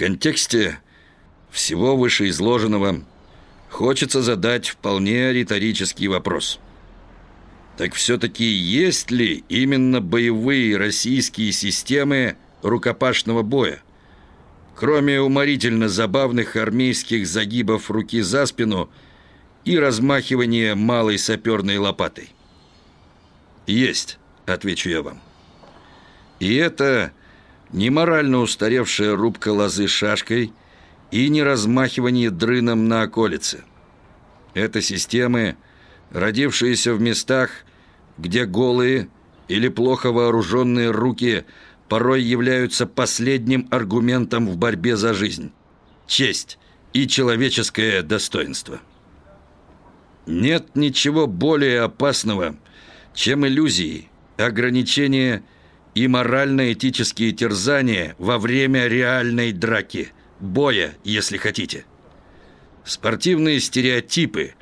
контексте всего вышеизложенного хочется задать вполне риторический вопрос. Так все-таки есть ли именно боевые российские системы рукопашного боя? Кроме уморительно забавных армейских загибов руки за спину и размахивания малой саперной лопатой. «Есть», — отвечу я вам. И это не морально устаревшая рубка лозы шашкой и не размахивание дрыном на околице. Это системы, родившиеся в местах, где голые или плохо вооруженные руки порой являются последним аргументом в борьбе за жизнь, честь и человеческое достоинство. Нет ничего более опасного, чем иллюзии, ограничения и морально-этические терзания во время реальной драки, боя, если хотите. Спортивные стереотипы,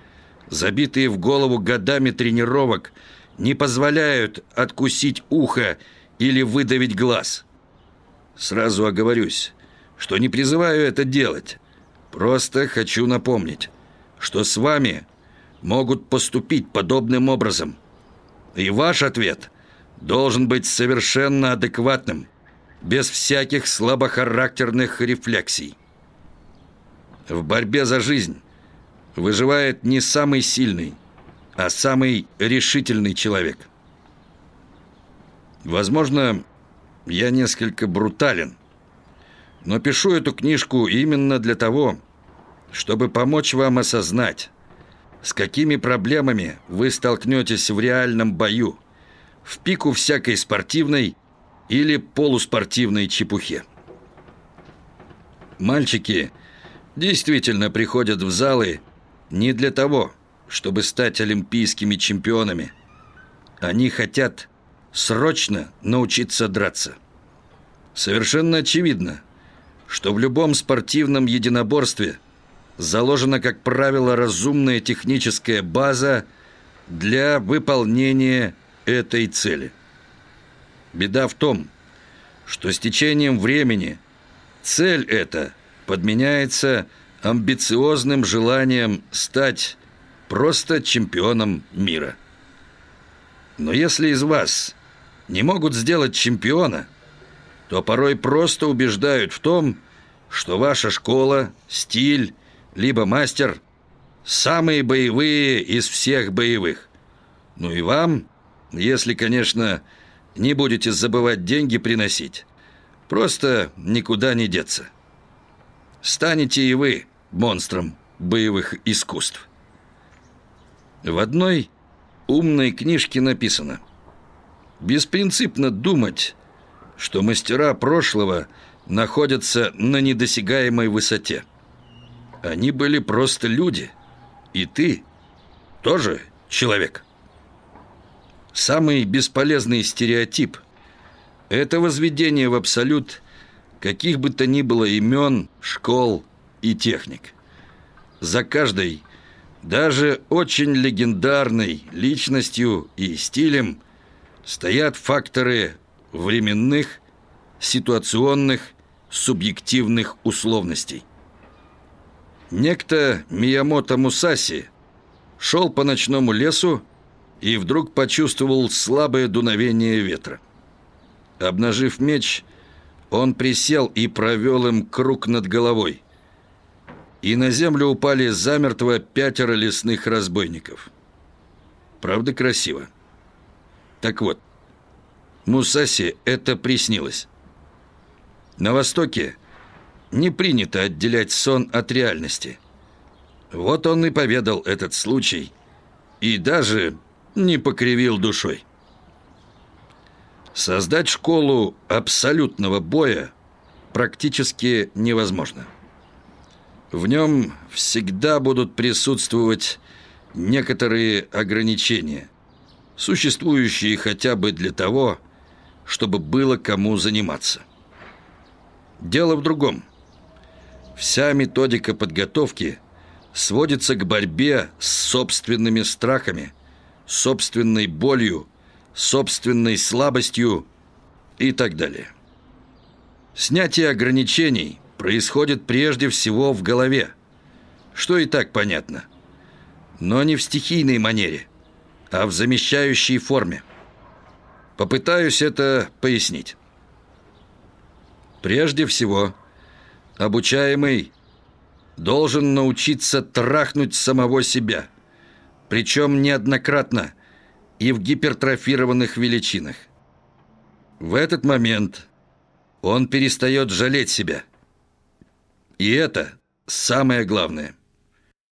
забитые в голову годами тренировок, не позволяют откусить ухо или выдавить глаз. Сразу оговорюсь, что не призываю это делать. Просто хочу напомнить, что с вами могут поступить подобным образом. И ваш ответ – должен быть совершенно адекватным, без всяких слабохарактерных рефлексий. В борьбе за жизнь выживает не самый сильный, а самый решительный человек. Возможно, я несколько брутален, но пишу эту книжку именно для того, чтобы помочь вам осознать, с какими проблемами вы столкнетесь в реальном бою – в пику всякой спортивной или полуспортивной чепухе. Мальчики действительно приходят в залы не для того, чтобы стать олимпийскими чемпионами. Они хотят срочно научиться драться. Совершенно очевидно, что в любом спортивном единоборстве заложена, как правило, разумная техническая база для выполнения этой цели. Беда в том, что с течением времени цель эта подменяется амбициозным желанием стать просто чемпионом мира. Но если из вас не могут сделать чемпиона, то порой просто убеждают в том, что ваша школа, стиль, либо мастер – самые боевые из всех боевых. Ну и вам если, конечно, не будете забывать деньги приносить. Просто никуда не деться. Станете и вы монстром боевых искусств. В одной умной книжке написано «Беспринципно думать, что мастера прошлого находятся на недосягаемой высоте. Они были просто люди, и ты тоже человек». Самый бесполезный стереотип – это возведение в абсолют каких бы то ни было имен, школ и техник. За каждой, даже очень легендарной личностью и стилем стоят факторы временных, ситуационных, субъективных условностей. Некто Миямото Мусаси шел по ночному лесу и вдруг почувствовал слабое дуновение ветра. Обнажив меч, он присел и провел им круг над головой. И на землю упали замертво пятеро лесных разбойников. Правда, красиво. Так вот, Мусаси это приснилось. На Востоке не принято отделять сон от реальности. Вот он и поведал этот случай. И даже не покривил душой. Создать школу абсолютного боя практически невозможно. В нем всегда будут присутствовать некоторые ограничения, существующие хотя бы для того, чтобы было кому заниматься. Дело в другом. Вся методика подготовки сводится к борьбе с собственными страхами – собственной болью, собственной слабостью и так далее. Снятие ограничений происходит прежде всего в голове, что и так понятно, но не в стихийной манере, а в замещающей форме. Попытаюсь это пояснить. Прежде всего, обучаемый должен научиться трахнуть самого себя, причем неоднократно и в гипертрофированных величинах. В этот момент он перестает жалеть себя. И это самое главное.